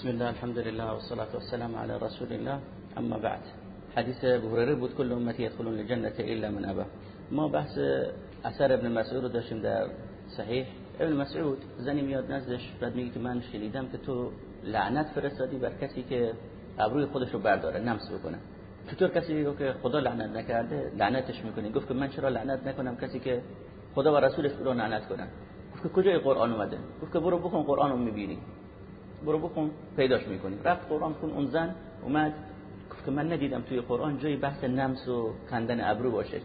بسم الله الحمد لله والصلاة والسلام على رسول الله. اما بعد حدیث ابو بود کل امتی يدخلون الجنة الا من ابا ما بحث اثر ابن مسعود رو داشتیم در صحیح ابن مسعود زنی میاد نزدش بعد میگه که من شنیدم که تو لعنت فرستادی بر کسی که ابروی خودش رو برداره. نمس بکنه. چطور کسی میگه که خدا لعنت نکرده لعنتش می‌کنی. گفت که من چرا لعنت نکنم کسی که خدا و رسولش رو لعنت کنن گفت که کجای قرآن اومده؟ گفت که برو بخون قرآن رو می‌بینی. برو بخون پیداش می‌کنی. رفت قرآن خون اون زن اومد گفت که من ندیدم توی قرآن جایی بحث نمس و کندن ابرو باشه.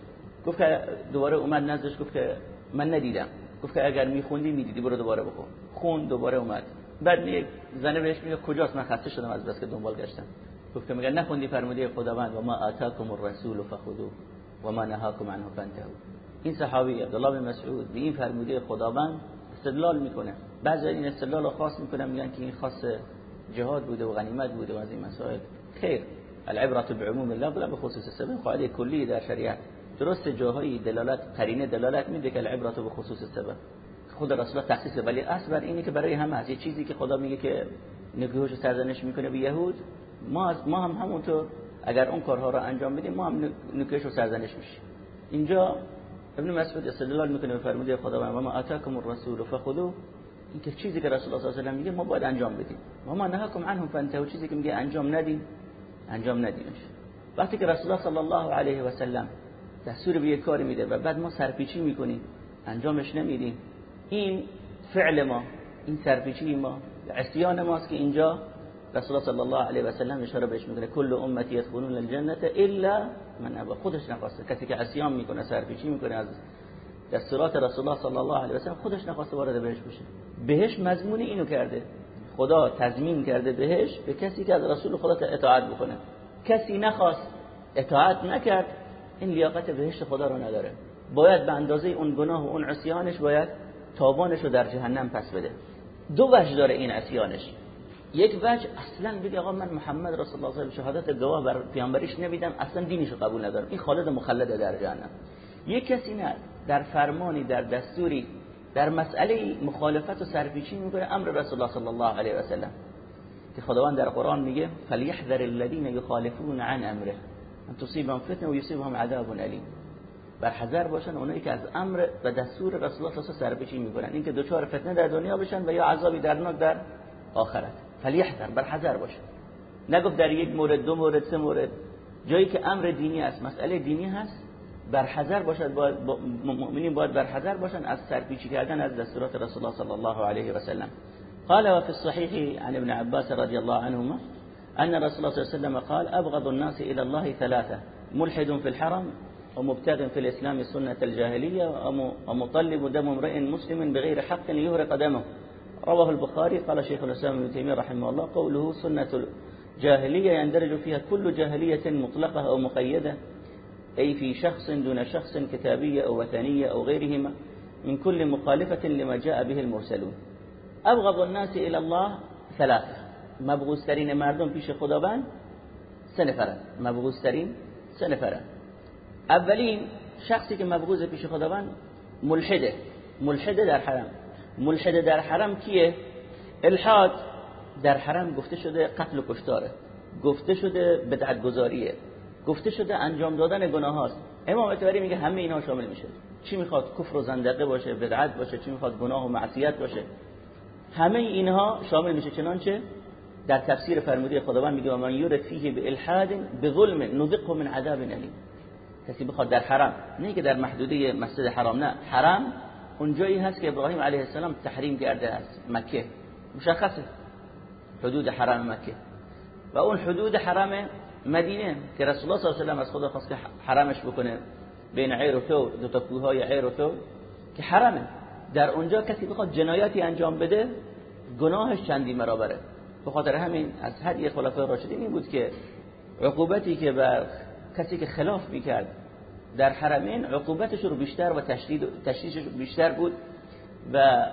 گفت که دوباره اومد نزدش گفت که من ندیدم. گفت که اگر میخوندی می‌دیدی برو دوباره بخون. خون دوباره اومد. بعد میگه زنه بهش میگه کجاست؟ من خسته شدم از بس که دنبال گشتم. گفت که میگه نخوندی فرموده خداوند و ما آتاکم الرسول فخذوه و ما نهاکم عنه فانتهوا این صحابی عبدالله بن مسعود به این فرموده خداوند استدلال می‌کنه. بعضی این استدلال خاص می‌کنن میگن که این خاص جهاد بوده و غنیمت بوده و از این مسائل. خیر. العبرة بعموم الله بلا بخصوص السبب قاعده کلی در شریعت درست جاهایی دلالت قرینه دلالت میده که العبرة بخصوص السبب خود رسول تخصیص ولی اصل بر اینه که برای همه یه چیزی که خدا میگه که نگوش سرزنش می‌کنه به یهود ما ما هم همونطور. اگر اون کارها رو انجام بدیم ما هم نکوهش رو سرزنش میشیم. اینجا ابن مسعود استدلال می‌کنه به فرموده خداوند و ما آتاکم الرسول فخذوه این که چیزی که رسول الله صلی الله علیه و میگه ما باید انجام بدیم. و ما نهاکم عنهم فانتهوا. چیزی که میگه انجام ندیم انجام ندیمش. وقتی که رسول الله صلی الله علیه و سلم دستور به یک کاری میده و بعد ما سرپیچی می‌کنیم انجامش نمیدیم. این فعل ما این سرپیچی ما عصیان ماست که اینجا رسول الله صلی الله علیه و سلم اشاره بهش می‌کنه. کل امتی يدخلون الجنه الا من ابا. خودش نخواسته. کسی که عصیان می‌کنه سرپیچی می‌کنه از دستورات رسول الله صلی الله علیه و سلم خودش نخواسته وارد بهش بشه. بهش مضمون اینو کرده. خدا تضمین کرده بهش به کسی که از رسول خدا اطاعت بکنه. کسی نخواست اطاعت نکرد این لیاقت بهشت خدا رو نداره. باید به اندازه اون گناه و اون عصیانش باید تابانش رو در جهنم پس بده. دو وجه داره این عصیانش. یک وجه اصلا بگه آقا من محمد رسول الله صلی شهادت گواه بر پیامبریش نمیدم اصلا دینش رو قبول ندارم. این خالد مخلد در جهنم. یک کسی نه. در فرمانی در دستوری در مسئله مخالفت و سرپیچی می‌کنه امر رسول الله صلی الله علیه و سلم که خداوند در قرآن میگه فلیحذر الذين يخالفون عن امره. ان تصيبهم فتنه و یصيبهم عذاب الیم. بر حذر باشن اونایی که از امر و دستور رسول الله صلی الله سرپیچی می‌کنن. اینکه دچار فتنه در دنیا بشن و یا عذابی درناک در آخرت. فلیحذر بر حذر باشن. نگفت در یک مورد دو مورد سه مورد. جایی که امر دینی است مسئله دینی هست بر حذر باشد باید مؤمنین باید بر حذر باشن از سرپیچی کردن از دستورات رسول الله صلی الله علیه و سلم. قال وفي الصحيح عن ابن عباس رضي الله عنهما أن رسول الله صلى الله عليه وسلم قال أبغض الناس إلى الله ثلاثة ملحد في الحرم ومبتغ في الإسلام سنة الجاهلية ومطلب دم امرئ مسلم بغير حق ليهرق دمه. رواه البخاري قال شيخ الإسلام ابن تيمية رحمه الله قوله سنة الجاهلية يندرج فيها كل جاهلية مطلقة أو مقيدة. أي في شخص دون شخص كتابية أو وثنية أو غيرهما من كل مخالفة لما جاء به المرسلون. ابغض الناس الى الله ثلاثه مبغوض ترین مردم پیش خداوند سه نفرن مبغوض ترین سه نفرن اولین شخصی که مبغوض پیش خداوند ملحده. ملحده در حرم. ملحده در حرم کیه؟ الحاد در حرم گفته شده قتل و کشتاره. گفته شده بدعت گذاریه گفته شده انجام دادن گناه هاست امام اتباری میگه همه اینا شامل میشه. چی می‌خواد کفر و زندقه باشه بدعت باشه چی می‌خواد گناه و معصیت باشه. همه اینها شامل میشه. چنانچه در تفسیر فرموده خداوند میگه من یورد فیه به الحاد به ظلم نذقه من عذاب الیم. کسی بخواد در حرم نه که در محدوده مسجد حرام نه. حرم اون جایی هست که ابراهیم علیه السلام تحریم کرده است مکه. مشخصه. حدود حرم مکه. و اون حدود حرم مدینه که رسول الله صلی الله علیه و از خدا خواست که حرمش بکنه بین عیر و تو دو تا کوههای عیر و تو که حرمه. در اونجا کسی بخواد جنایاتی انجام بده گناهش چندی مرابره به خاطر همین از هدی خلفای راشدین این بود که عقوبتی که بر کسی که خلاف می‌کرد در حرمین عقوبتش رو بیشتر و تشدید تشدیدش بیشتر بود و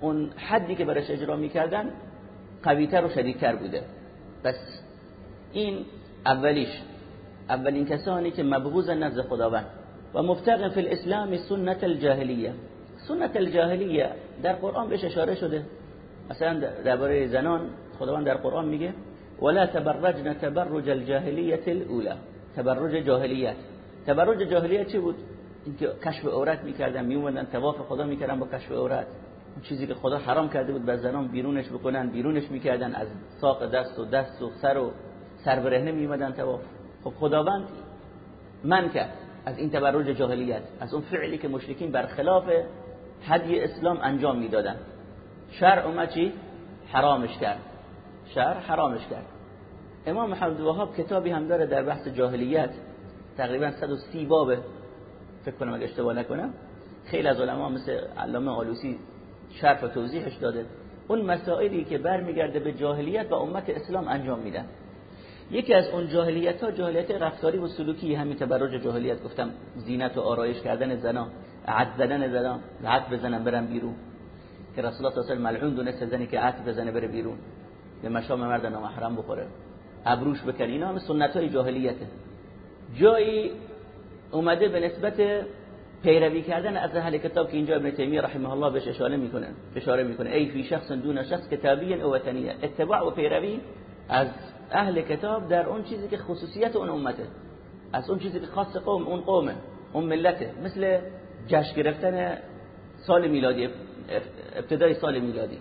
اون حدی که برش اجرا می‌کردن قویتر و شدیدتر بوده. پس این اولیش اولین کسانی که مبغوض نزد خداوند و مفتقن فی الاسلام سنت الجاهلیه. سنت الجاهلیه در قرآن بهش اشاره شده. مثلا درباره زنان خداوند در قرآن میگه ولا تبرجن تبرج الجاهلیت الاولى تبرج جاهلیت. تبرج جاهلیت چی بود؟ اینکه کشف عورت می‌کردن میومدن طواف خدا می‌کردن با کشف عورت. اون چیزی که خدا حرام کرده بود به زنان بیرونش بکنن بیرونش می‌کردن از ساق دست و دست و سر و سر برهنه میومدن طواف خب خداوند من کرد از این تبرج جاهلیت از اون فعلی که مشرکین برخلاف هدی اسلام انجام می‌دادن. شرع اومد چی؟ حرامش کرد. شرع حرامش کرد. امام محمد وهاب کتابی هم داره در بحث جاهلیت تقریبا 130 بابه فکر کنم اگه اشتباه نکنم خیلی از علما مثل علامه آلوسی شرح و توضیحش داده. اون مسائلی که برمیگرده به جاهلیت و امت اسلام انجام میدن. یکی از اون جاهلیت ها جاهلیت رفتاری و سلوکی همین تبرج جاهلیت گفتم زینت و آرایش کردن زنا عد زدن زنا عد بزنن برن بیرون. که رسول الله صلی الله علیه و دونست زنی که عد بزنه بره بیرون. به مشام مرد نامحرم بخوره. ابروش بکن اینا هم سنت های جاهلیته جایی اومده به نسبت پیروی کردن از اهل کتاب که اینجا ابن تیمیه رحمه الله بهش اشاره می‌کنه. اشاره می‌کنه. ای فی شخص دون شخص کتابی او وطنیه. اتباع و پیروی از اهل کتاب در اون چیزی که خصوصیت اون امته. از اون چیزی که خاص قوم اون قومه اون ملته. مثل جشن گرفتن سال میلادی ابتدای سال میلادی.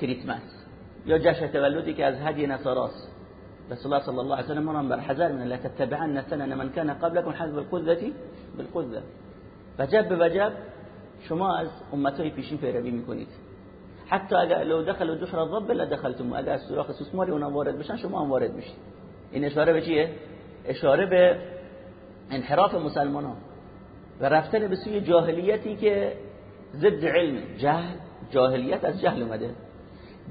کریسمس. یا جشن تولدی که از هدی نصاراست. رسول الله صلی الله علیه و سلم بر حذر من لا تتبعن سنن من كان قبلكم حذف القذة بالقذة. وجب وجب شما از امتای پیشین پیروی می‌کنید. حتی اگر لو دخلوا جحر الضب لا دخلتم. اگر از سوراخ سوسماری اونا وارد بشن شما هم وارد میشید. این اشاره به چیه؟ اشاره به انحراف مسلمان ها و رفتن به سوی جاهلیتی که ضد علم. جهل جاهلیت از جهل اومده.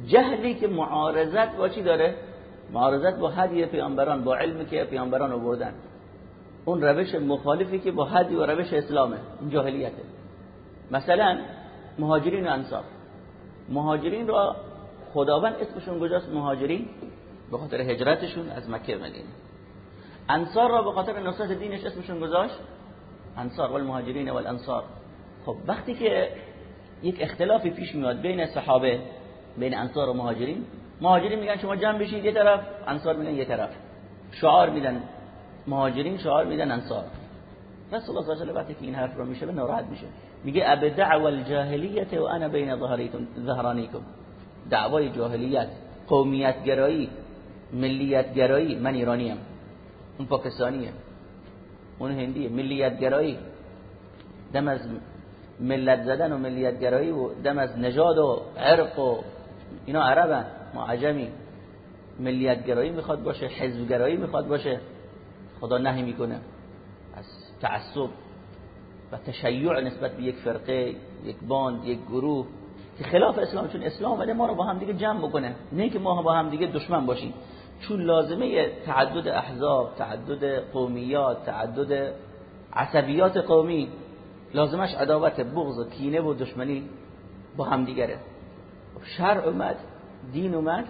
جهلی که معارضت با چی داره؟ معارضت با هدی پیامبران با علمی که پیامبران آوردن. اون روش مخالفی که با هدی و روش اسلامه. این جاهلیته. مثلا مهاجرین و انصار. مهاجرین را خداوند اسمشون گذاشت مهاجرین به خاطر هجرتشون از مکه مدینه. انصار را به خاطر نصرت دینش اسمشون گذاشت. انصار و المهاجرین و الانصار خب وقتی که یک اختلافی پیش میاد بین صحابه بین انصار و مهاجرین مهاجرین میگن شما جمع بشید یه طرف انصار میگن یه طرف. شعار میدن مهاجرین شعار میدن انصار. رسول الله صلی الله علیه و وقتی که این حرف رو میشه ناراحت میشه. میگه اب دعوا الجاهلیت و انا بین ظهرانیکم. دعوای جاهلیت قومیت گرایی ملیت گرایی من ایرانیم. اون پاکستانیه. اون هندیه. ملیت گرایی دم از ملت زدن و ملیت گرایی و دم از نژاد و عرق و اینا عربن ما عجمی. ملیت گرایی می‌خواد باشه حزب گرایی می‌خواد باشه. خدا نهی می‌کنه. از تعصب. و تشیع نسبت به یک فرقه یک باند یک گروه که خلاف اسلام چون اسلام ولی ما رو با هم دیگه جمع بکنه. نه که ما با هم دیگه دشمن باشیم. چون لازمه تعدد احزاب تعدد قومیات تعدد عصبیات قومی لازمش عداوت بغض و کینه و دشمنی با هم دیگره. شرع اومد دین اومد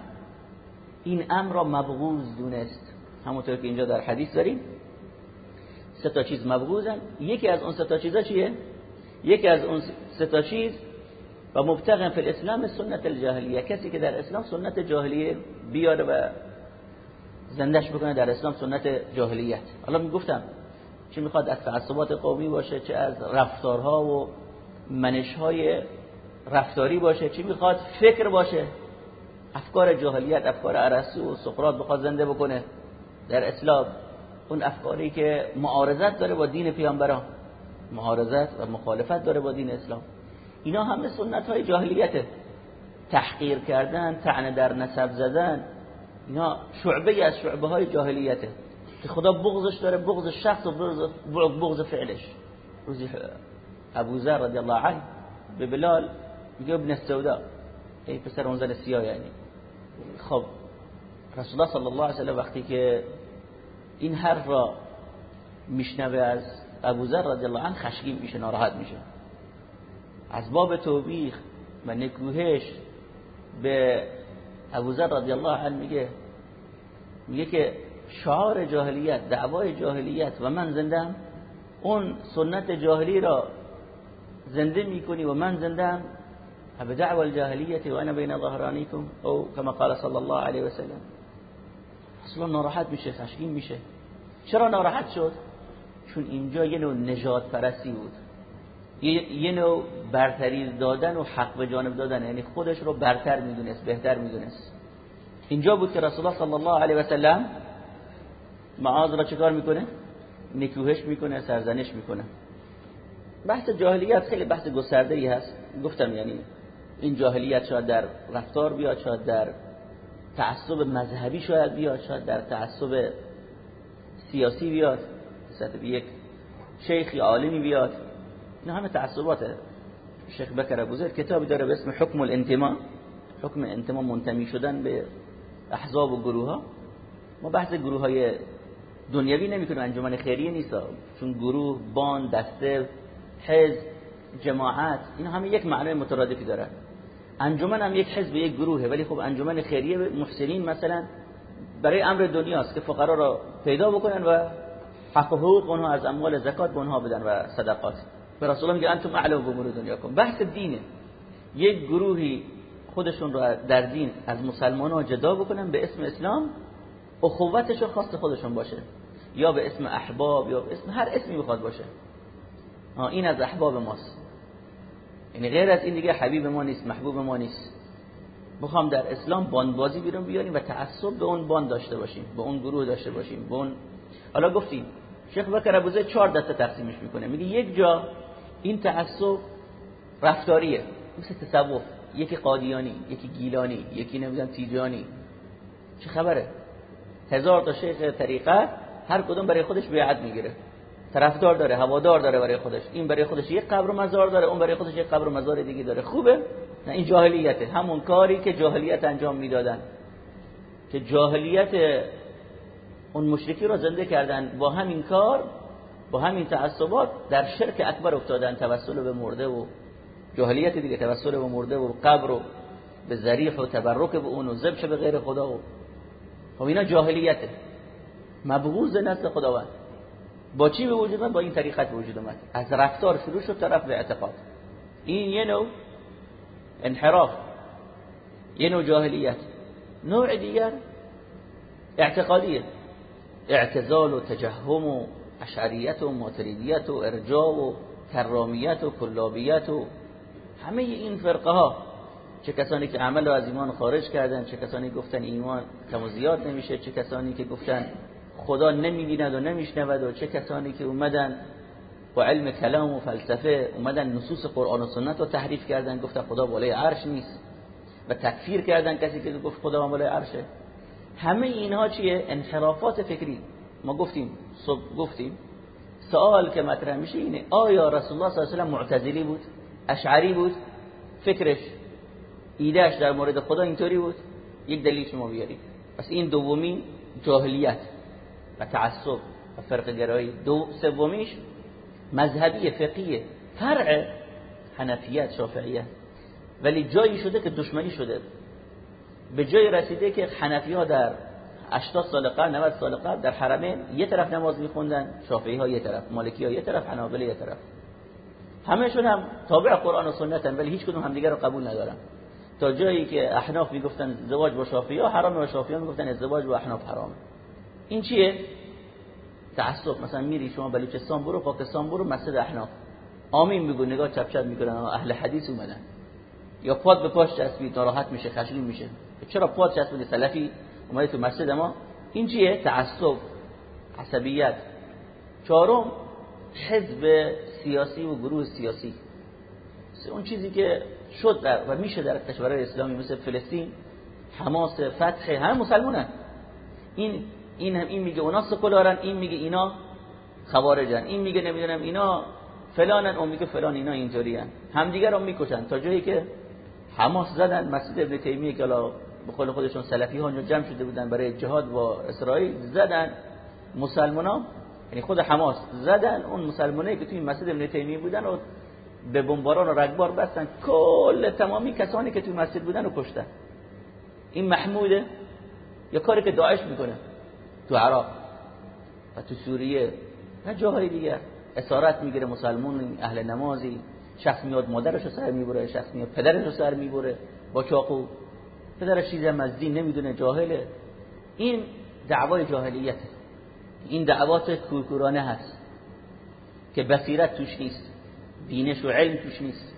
این امر را مبغوز دونست. همونطور که اینجا در حدیث داریم. سه تا چیز مبغوزن. یکی از اون سه تا چیزا چیه؟ یکی از اون سه تا چیز و مبتغن فی الاسلام سنت الجاهلیه. کسی که در اسلام سنت جاهلیه بیاره و زندش بکنه در اسلام سنت جاهلیت. حالا می‌گفتم چه می‌خواد؟ از تعصبات قومی باشه چه از رفتارها و منشهای رفتاری باشه. چی می‌خواد؟ فکر باشه. افکار جاهلیت افکار ارسطو و سقراط بخواد زنده بکنه در اسلام. اون افکاری که معارضت داره با دین پیامبران. معارضت و مخالفت داره با دین اسلام. اینا همه سنت های جاهلیته. تحقیر کردن تعنه در نسب زدن اینا شعبه از شعبه های جاهلیته. که خدا بغضش داره بغض شخص و بغض فعلش. روزی ابو ذر رضی الله عنه به بلال میگه ابن السودا ای پسر اون زن سیاه یعنی. خب رسول الله صلی الله علیه و وقتی که این حرف را میشنوه از ابو ذر رضی الله عنه خشمگین میشه ناراحت میشه. از باب توبیخ و نکوهش به ابو ذر رضی الله عنه میگه میگه که شعار جاهلیت دعوای جاهلیت و من زندم اون سنت جاهلی را زنده می‌کنی و من زندم دعوة الجاهلیت و انا بین ظهرانیکم او کما قال صلی الله علیه و سلم. اصلا ناراحت میشه خشمگین میشه. چرا ناراحت شد؟ چون اینجا یه نوع نجات پرستی بود. یه نوع برتری دادن و حق به جانب دادن یعنی خودش رو برتر می‌دونست بهتر می‌دونست. اینجا بود که رسول الله صلی الله علیه و سلم معاذ را چکار می‌کنه؟ نکوهش می‌کنه سرزنش می‌کنه. بحث جاهلیت خیلی بحث گسترده ای هست. گفتم یعنی این جاهلیت شاید در رفتار بیاد شاید در تعصب مذهبی شاید بیاد شاید در تعصب سیاسی بیاد مثل یک شیخی عالمی بیاد. این همه تعصباته شیخ بکر ابوزر کتابی داره به اسم حکم الانتما حکم انتما منتمی شدن به احزاب و گروه ها ما بحث گروه های دنیوی نمی کنیم انجمن خیریه نیست. چون گروه بان دسته حزب جماعت این همه یک معنی مترادفی داره انجمن هم یک حزب یک گروهه. ولی خب انجمن خیریه محسنین مثلا برای امر دنیاست که فقرا را پیدا بکنن و حق و حقوق اونها از اموال زکات به اونها بدن و صدقات. به رسول الله میگه انتم اعلم بامور دنیا کن بحث دینه. یک گروهی خودشون رو در دین از مسلمان ها جدا بکنن به اسم اسلام اخوتش رو خاص خودشون باشه. یا به اسم احباب یا به اسم هر اسمی بخواد باشه. این از احباب ماست. یعنی غیر از این دیگه حبیب ما نیست محبوب ما نیست. بخوام در اسلام باندبازی بیرون بیاریم و تعصب به اون باند داشته باشیم به اون گروه داشته باشیم به اون حالا گفتیم شیخ بکر ابوزه چهار دسته تقسیمش می‌کنه. میگه یک جا این تعصب رفتاریه مثل تصوف یکی قادیانی یکی گیلانی یکی نمی‌دونم تیجانی. چه خبره؟ هزار تا شیخ طریقه هر کدوم برای خودش بیعت می‌گیره. طرفدار داره هوادار داره برای خودش. این برای خودش یک قبر و مزار داره اون برای خودش یک قبر و مزار دیگه داره. خوبه؟ نه این جاهلیته. همون کاری که جاهلیت انجام می‌دادن. که جاهلیت اون مشرکی رو زنده کردن. با همین کار با همین تعصبات در شرک اکبر افتادن. توسل به مرده و جاهلیت دیگه توسل به مرده و قبر و به ذریح و تبرک به اون و ذبح به غیر خدا و خب اینا جاهلیته. مبغوض نزد خداوند. با چی به وجود با این طریقت به وجود اومد از رفتار شروع شد طرف به اعتقاد. این یه نوع انحراف یه نوع جاهلیت. نوع دیگر اعتقادیه. اعتزال و تجهم و اشعریت و ماتریدیت و ارجاع و کرامیت و کلابیت و همه این فرقه ها چه کسانی که عمل رو از ایمان خارج کردن چه کسانی گفتن ایمان کم و زیاد نمیشه چه کسانی که گفتن خدا نمی‌بیند و نمیشنود و چه کسانی که اومدن با علم کلام و فلسفه اومدن نصوص قرآن و سنت رو تحریف کردن گفتن خدا بالای عرش نیست و تکفیر کردن کسی که گفت خدا بالای عرشه. همه اینها چیه؟ انحرافات فکری. ما گفتیم صبح گفتیم سوال که مطرح میشه اینه آیا رسول الله صلی الله علیه و معتزلی بود؟ اشعری بود؟ فکرش ایدهش در مورد خدا اینطوری بود؟ یک دلیل شما بیارید. پس این دومی جاهلیت. و تعصب و فرق گرایی دو سومیش مذهبی فقیه. فرع حنفیت شافعیه. ولی جایی شده که دشمنی شده. به جای رسیده که حنفی ها در 80 سال قبل 90 سال قبل در حرمین یه طرف نماز میخوندن شافعی ها یه طرف مالکی ها یه طرف حنابله یه طرف. همهشون هم تابع قرآن و سنتن ولی هیچ کدوم رو قبول ندارن. تا جایی که احناف می‌گفتن ازدواج با شافعی ها حرامه و شافعی ها می‌گفتن ازدواج با احناف حرامه. این چیه؟ تعصب. مثلا میری شما بلوچستان برو پاکستان برو مسجد احناف. آمین میگو نگاه چپ چپ می‌کنن اهل حدیث اومدن. یا پاد به پاش چسبید ناراحت میشه خشمگین میشه. چرا پاد چسبید سلفی اومده تو مسجد ما. این چیه؟ تعصب عصبیت. چهارم حزب سیاسی و گروه سیاسی. اون چیزی که شد در و میشه در کشورهای اسلامی مثل فلسطین حماس فتح همه مسلمانن. این این هم این میگه اونا سکولارن این میگه اینا خوارجن این میگه نمی‌دونم اینا فلانن اون میگه فلان اینا اینطورین همدیگه رو می‌کشن. تا جایی که حماس زدن مسجد ابن تیمیه که به قول خودشون سلفی ها جمع شده بودن برای جهاد با اسرائیل زدن. مسلمان یعنی خود حماس زدن اون مسلمانایی که توی مسجد ابن تیمیه بودن و به بمباران و رگبار بستن کل تمامی کسانی که توی مسجد بودن رو کشتن. این محموده. یا کاری که داعش می‌کنه. تو عراق و تو سوریه. و جاهای دیگر. اسارت می‌گیره مسلمون اهل نمازی. شخص میاد مادرش رو سر می‌بره شخص میاد پدرش رو سر می‌بره با چاقو. پدرش چیزی هم از دین نمی‌دونه جاهله. این دعوای جاهلیته این دعوات کورکورانه هست که بصیرت توش نیست دینش و علم توش نیست.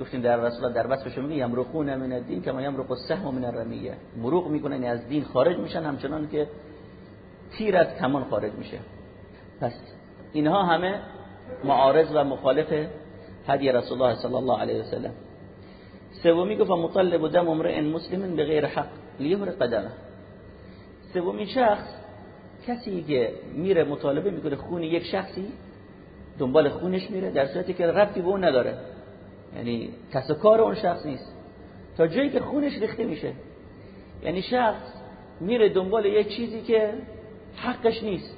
گفتیم در رسول در وصفش میگه یمرقون من الدین کما یمرق السهم من الرمیه. مروق می‌کنن از دین خارج میشن همچنان که تیر از کمان خارج میشه. پس اینها همه معارض و مخالف هدی رسول الله صلی الله علیه و سلم. سومی گفت مطلب دم امرئ مسلم بغیر حق لیهر قدمه. سومی شخص کسی که میره مطالبه می‌کنه خون یک شخصی دنبال خونش میره در صورتی که ربطی به اون نداره. یعنی کس کار اون شخص نیست. تا جایی که خونش ریخته میشه. یعنی شخص میره دنبال یه چیزی که حقش نیست.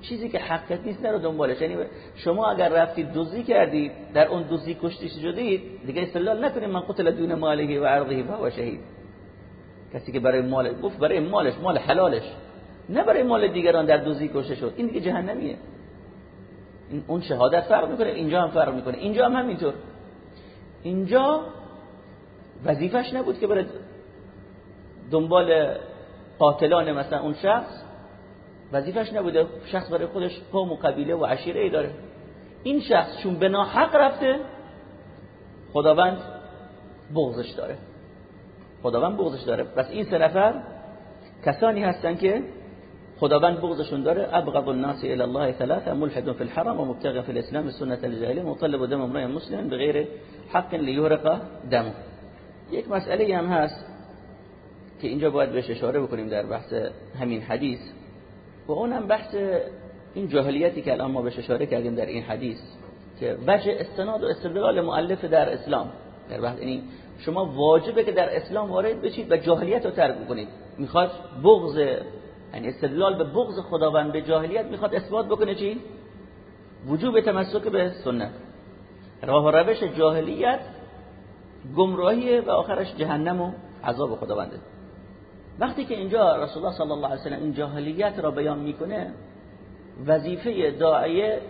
چیزی که حقت نیست نرو دنبالش. یعنی شما اگر رفتید دوزی کردید در اون دوزی کشته شدید دیگه استدلال نکنید من قتل دون ماله و عرضه و شهید. کسی که برای مال گفت برای مالش مال حلالش. نه برای مال دیگران در دوزی کشته شد. این دیگه جهنمیه. این اون شهادت فرق می‌کنه اینجا هم فرق می‌کنه. اینجا هم همینطور. اینجا وظیفش نبود که بره دنبال قاتلان مثلا اون شخص وظیفش نبوده شخص برای خودش قوم و قبیله و عشیره ای داره. این شخص چون به حق رفته خداوند بغضش داره. خداوند بغضش داره. پس این سه نفر کسانی هستن که خداوند بغضشون داره. ابغض الناس الى الله ثلاثه ملحد في الحرم ومبتغى في الاسلام سنه الجاهلين وطلب دم امرئ مسلم بغیر حق لیهرق دم. یک مسئله هم هست که اینجا باید بهش اشاره بکنیم در بحث همین حدیث. و اونم بحث این جاهلیتی که الان ما بهش اشاره کردیم در این حدیث که وجه استناد و استدلال مؤلف در اسلام. در بحث این شما واجبه که در اسلام وارد بشید و جاهلیت رو ترک کنید می‌خواد بغض یعنی استدلال به بغض خداوند به جاهلیت می‌خواد اثبات بکنه چی؟ وجوب تمسک به سنت. راه و روش جاهلیت گمراهیه و آخرش جهنم و عذاب خداونده. وقتی که اینجا رسول الله صلی الله علیه و سلم این جاهلیت را بیان می‌کنه وظیفه داعیه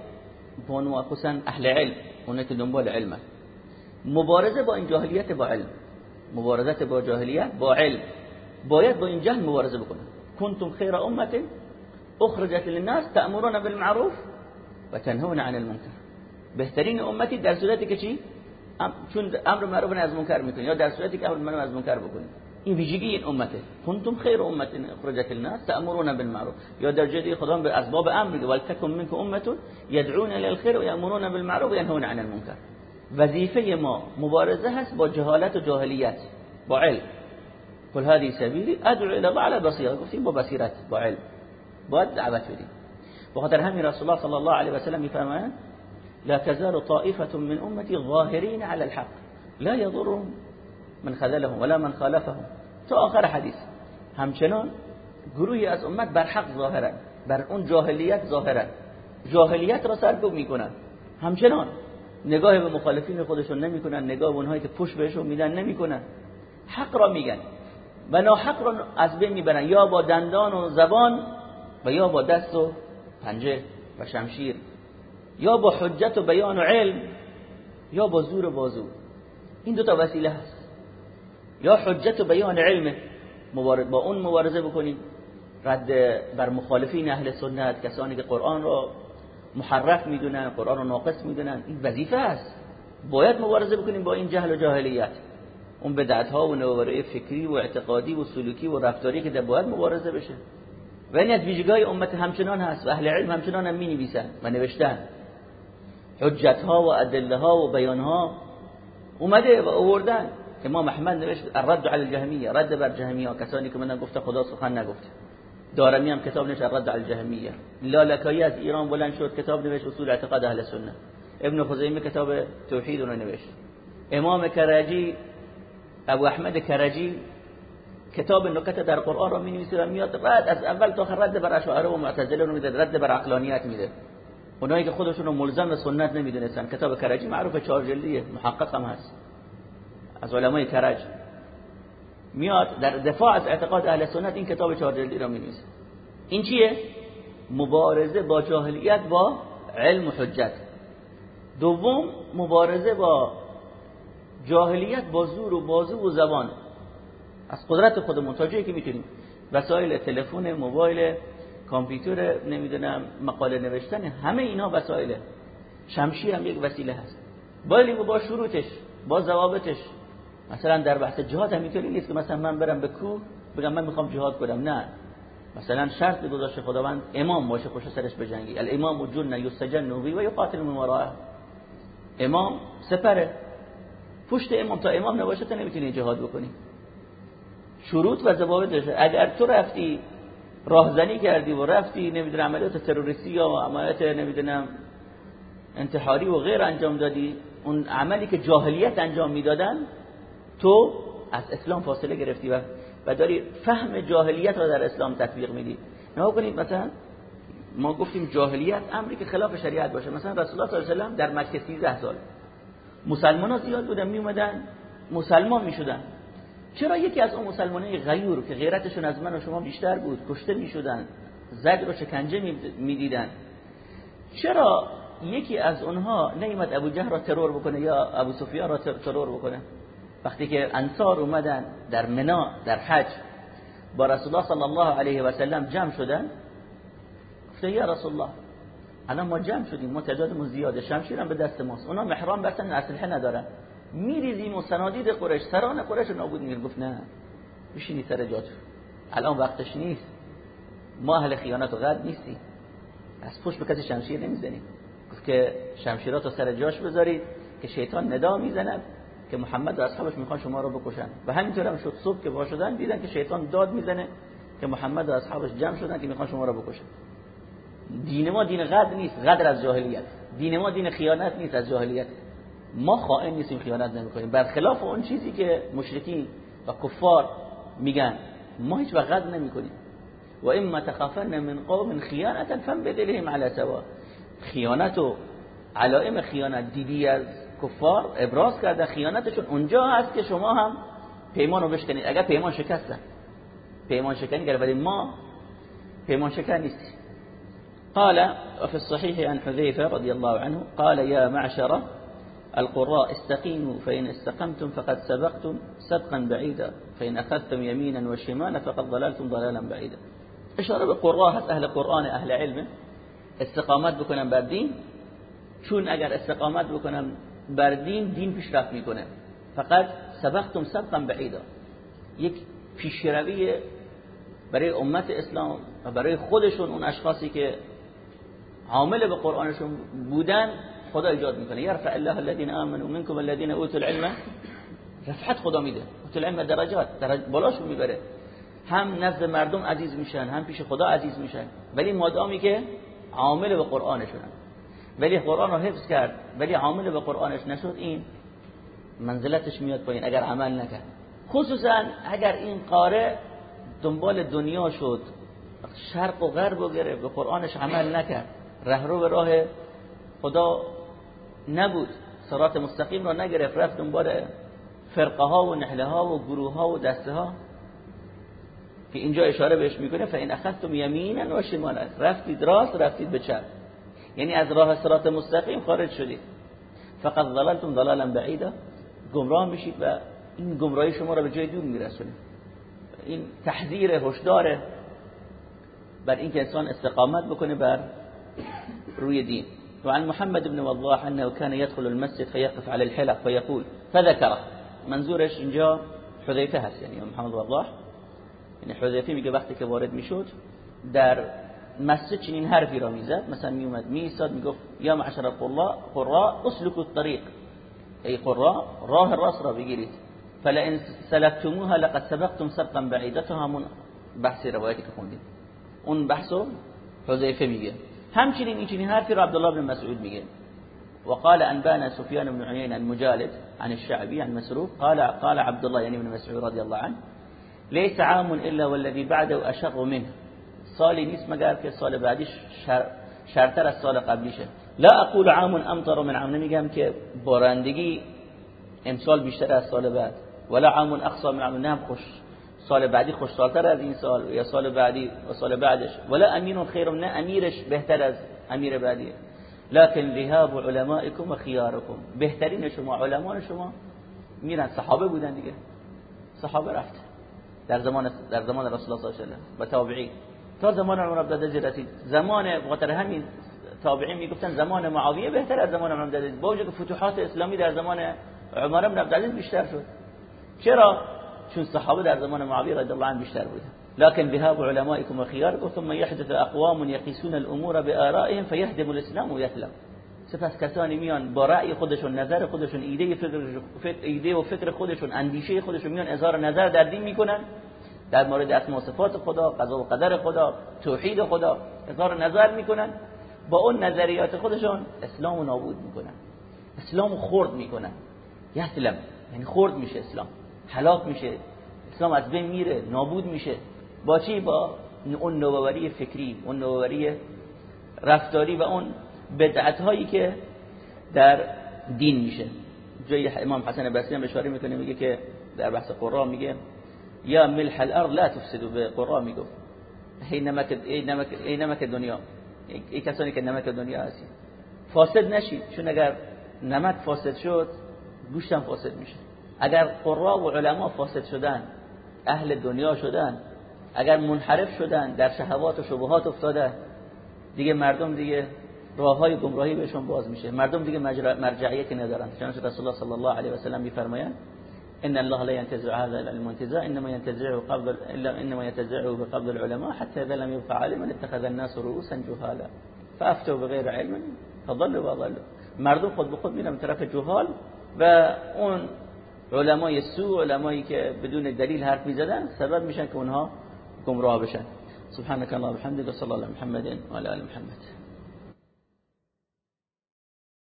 بانو خصوصا اهل علم اونه که دنبال علمه. مبارزه با این جاهلیت با علم. مبارزت با جاهلیت با علم. باید با این جهل مبارزه بکنه. کنتم خیر امت اخرجت للناس تأمرون بالمعروف و تنهون عن المنکر. بهترین امتی در صورتی که چی؟ چون امر معروف از منکر می‌کنی یا در صورتی که امر معروف از منکر بکنی. ویژگی أمته. کنتم خیر امت أخرجت للناس تأمرون بالمعروف. یا در جدی خدا به اسباب أمر. میگه ولتکن منکم أمة يدعون إلى الخير ويأمرون بالمعروف وينهون عن المنکر وظیفه ما مبارزه هست با جهالت و جاهلیت با علم. قل هذه سبیلی ادعو الله على بصیره گفتیم با بصیرت با علم. باید دعوت بدیم. بخاطر همین رسول الله صلی الله علیه و سلم میفرمایند لا تزال طائفة من امتی ظاهرین على الحق. لا يضرهم من خذلهم ولا من خالفهم. تا آخر حدیث. همچنان گروهی از امت بر حق ظاهرن. بر اون جاهلیت ظاهرن. جاهلیت را سرکوب می‌کنن. همچنان نگاه به مخالفین خودشون نمی‌کنن. نگاه به اونهایی که پشت بهشون میدن نمی‌کنن. حق را میگن. و ناحق را از بین می‌برن. یا با دندان و زبان و یا با دست و پنجه و شمشیر. یا با حجت و بیان و علم. یا با زور و بازو. این دو تا وسیله هست. یا حجت و بیان علم با اون مبارزه بکنیم. رد بر مخالفین اهل سنت کسانی که قرآن را محرف می‌دونن قرآن را ناقص می‌دونن. این وظیفه است. باید مبارزه بکنیم با این جهل و جاهلیت. اون بدعت ها و نواره فکری و اعتقادی و سلوکی و رفتاری که باید مبارزه بشه. و این از ویژگی امت همچنان هست و اهل علم همچنان هم می نویسن و نوشتن. حجت ها و ادله ها و بیان ها اومده و آوردن. امام احمد نوشت الرد علی الجهمیه رد بر جهمیه کسانی که من گفته خدا سخن نگفته دارمی هم کتاب نوشت الرد علی الجهمیه لالکایی از ایران بلند شد کتاب نوشت اصول اعتقاد اهل سنت. ابن خزیمه کتاب توحید رو نوشت. امام کرجی ابو احمد کرجی کتاب نکت در قرآن رو می نویسه و میاد رد از اول تا آخر رد بر اشاعره و معتزله رو میده رد بر عقلانیت میده. اونایی که خودشون رو ملزم به سنت نمی‌دونستن. کتاب کرجی معروف چهار جلدیه محقق هم هست. از علمای کرج. میاد در دفاع از اعتقاد اهل سنت این کتاب چهار جلدی را می‌نویسه. این چیه؟ مبارزه با جاهلیت با علم و حجت. دوم مبارزه با جاهلیت با زور و بازو و زبان. از قدرت خودمون تا که می‌تونیم. وسایل تلفن موبایل کامپیوتر نمی‌دونم مقاله نوشتن همه اینا وسایله. شمشیر هم یک وسیله هست. ولی با شروطش با ضوابطش. مثلا در بحث جهاد هم اینطوری نیست که مثلا من برم به کوه بگم من می‌خوام جهاد کنم. نه. مثلا شرط گذاشته خداوند امام باشه خوش سرش بجنگی. الامام جن یسجن و یقاتل من وراه امام سپره. پشت امام تا امام نباشه تا نمی‌تونی جهاد بکنی. شروط و ضوابطش اگر تو رفتی راهزنی کردی و رفتی نمی‌دونم عملیات تروریستی یا عملیات نمی‌دونم انتحاری و غیر انجام دادی اون عملی که جاهلیت انجام می‌دادن تو از اسلام فاصله گرفتی و و داری فهم جاهلیت رو در اسلام تطبیق میدی. نه کنید مثلا ما گفتیم جاهلیت امری که خلاف شریعت باشه. مثلا رسول الله صلی الله علیه و در مکه 13 سال. مسلمان ها زیاد بودن می اومدن مسلمان می شدن چرا یکی از اون مسلمانای غیور که غیرتشون از من و شما بیشتر بود کشته می شدن زد و شکنجه می دیدن چرا یکی از اونها نیومد ابو جهر را ترور بکنه یا ابو سفیان را ترور بکنه؟ وقتی که انصار اومدن در منا در حج با رسول الله صلی الله علیه و سلم جمع شدن گفته یا رسول الله الان ما جمع شدیم ما تعدادمون زیاده شمشیرم به دست ماست. اونا محرام بستن اسلحه ندارن. میریزیم و سنادید قریش سران قریش رو نابود میگن گفت نه بشینی سر جاتو الان وقتش نیست. ما اهل خیانت و غد نیستی از پشت به کسی شمشیر نمی‌زنیم. گفت که شمشیرات رو سر جاش بذارید که شیطان ندا می‌زند. که محمد و اصحابش می‌خوان شما رو بکشن. و همینطور هم شد. صبح که شدن دیدن که شیطان داد می‌زنه که محمد و اصحابش جمع شدن که می‌خوان شما رو بکشن. دین ما دین غدر نیست غدر از جاهلیت. دین ما دین خیانت نیست از جاهلیت. ما خائن نیستیم خیانت نمی‌کنیم. برخلاف اون چیزی که مشرکین و کفار میگن ما هیچ وقت غدر نمی‌کنیم. و اما تخافن من قوم خیانتا فنبذلهم على سوا خیانت و علائم خیانت دیدی از کفار ابراز کرده خیانتشون. اونجا هست که شما هم پیمان رو بشکنید. اگر پیمان شکستن. پیمان شکنی ولی ما پیمان شکن نیستیم. قال وفي الصحيح عن حذيفة رضي الله عنه قال يا معشر القراء استقيموا فإن استقمتم فقد سبقتم. سبقا بعيدا. فإن أخذتم يمينا وشمالا فقد ضللتم ضلالا بعيدا. إشارة به قراء أهل قرآن أهل علم. استقامت بکنن بر دین. چون اگر استقامت بکنن بر دین دین پیشرفت می‌کنه. فقط سبقتم سبقا بعیدا. یک پیشروی برای امت اسلام و برای خودشون اون اشخاصی که عامل به قرآنشون بودن خدا ایجاد می‌کنه. یرفع الله الذين امنوا منكم الذين اوتوا العلم. رفعت خدا میده. اوتوا العلم درجات. درج بالاشون می‌بره. هم نزد مردم عزیز میشن هم پیش خدا عزیز میشن. ولی مادامی که عامل به قرآنشونن. ولی قرآن رو حفظ کرد. ولی عامل به قرآنش نشد این منزلتش میاد پایین اگر عمل نکرد. خصوصا اگر این قاره دنبال دنیا شد شرق و غرب و گرفت به قرآنش عمل نکرد. رهرو به راه خدا نبود. صراط مستقیم را نگرفت رفت دنبال فرقه ها و نحله ها و گروه ها و دسته ها که اینجا اشاره بهش می‌کنه فین اخذتم یمینا و شمالا رفتید راست رفتید به چپ. یعنی از راه صراط مستقیم خارج شدید فقط ضللتم ضلالا بعیدا. گمراه میشید و این گمراهی شما را به جای دور میرسونه. این تحذیر هشدار بر اینکه انسان استقامت بکنه بر روی دین. وعن محمد بن وضاح انه كان يدخل المسجد فيقف على الحلق فيقول فذكره منظورش اینجا حذیفه هست یعنی محمد وضاح. یعنی حذیفه میگه وقتی که وارد می‌شد در مسجد چنین حرفی را میزد. مثلا میومد میساد میگفت یا معشر قراء اسلكوا الطريق ای قراء راه راست را بگیرید. فلا ان سلكتموها لقد سبقتم سبقا بعيدا همون بحث روایتی که خوندیم. اون بحثو حذیفه میگه. همچنین این چنین حرفی را عبدالله بن مسعود میگه. وقال انبانا سفيان بن عيينة المجالد عن الشعبي عن مسروق قال قال عبد الله يعني بن مسعود رضي الله عنه ليس عام الا والذي بعده أشر منه. سالی نیست مگر که سال بعدیش شر... شرتر از سال قبلیشه. لا اقول عام امطر من عام. نمیگم که بارندگی امسال بیشتر از سال بعد. ولا عام اقصى من عام. نه خوش سال بعدی خوشحالتر از این سال یا سال بعدی و سال بعدش. ولا امین خیر نه امیرش بهتر از امیر بعدی. لكن ذهاب علمائكم و خياركم بهترین شما علمان شما میرن. صحابه بودن دیگه. صحابه رفت. در زمان در زمان رسول الله صلی الله علیه و و تابعین. تا زمان عمر عبدالعزیز رسید. زمان بخاطر همین تابعین می‌گفتن زمان معاویه بهتر از زمان عمر عبدالعزیز با وجود که فتوحات اسلامی در زمان عمر بن عبدالعزیز بیشتر شد. چرا؟ چون صحابه در زمان معاویه رضی الله عنه بیشتر بودن. لكن ذهاب علمائكم وخياركم ثم يحدث اقوام يقيسون الامور بآرائهم فيهدم الاسلام ويثلم سپس کسانی میان با رأی خودشون نظر خودشون ایده فکر ایده و فکر خودشون اندیشه خودشون میان اظهار نظر در دین می‌کنن. در مورد اسماء و صفات خدا قضا و قدر خدا توحید خدا اظهار نظر می‌کنن. با اون نظریات خودشون اسلام نابود می‌کنن. اسلام خرد می‌کنن. یسلم یعنی خرد میشه اسلام. هلاک میشه. اسلام از بین میره نابود میشه. با چی؟ با اون نوبوری فکری اون نوبوری رفتاری و اون بدعت هایی که در دین میشه. جای امام حسن بصری هم اشاره می‌کنه میگه که در بحث قرآن میگه یا ملح الارض لا تفسدوا به قرآن میگه ای نمک ای نمک ای نمک دنیا ای کسانی که نمک دنیا هستی فاسد نشید چون اگر نمک فاسد شد گوشت فاسد میشه. اگر قرا و علما فاسد شدن اهل دنیا شدن اگر منحرف شدن در شهوات و شبهات افتاده دیگه مردم دیگه راه های گمراهی بهشون باز میشه. مردم دیگه مرجعیتی ندارن. چنانچه رسول الله صلی الله علیه و سلم میفرمایند ان الله لا ينتزع هذا المنتزع انما ينتزعه قبل الا انما ينتزعه بقبض العلماء حتى اذا لم يبقى عالما اتخذ الناس رؤوسا جهالا. فافتوا بغير علم فضلوا وضلوا. مردم خود به میرن طرف جهال و اون علمای سو علمایی بدون دلیل حرف می‌زدن سبب میشن که اونها گمراه بشن. سبحانك اللهم وبحمدك وصلى الله على محمد وعلى ال محمد.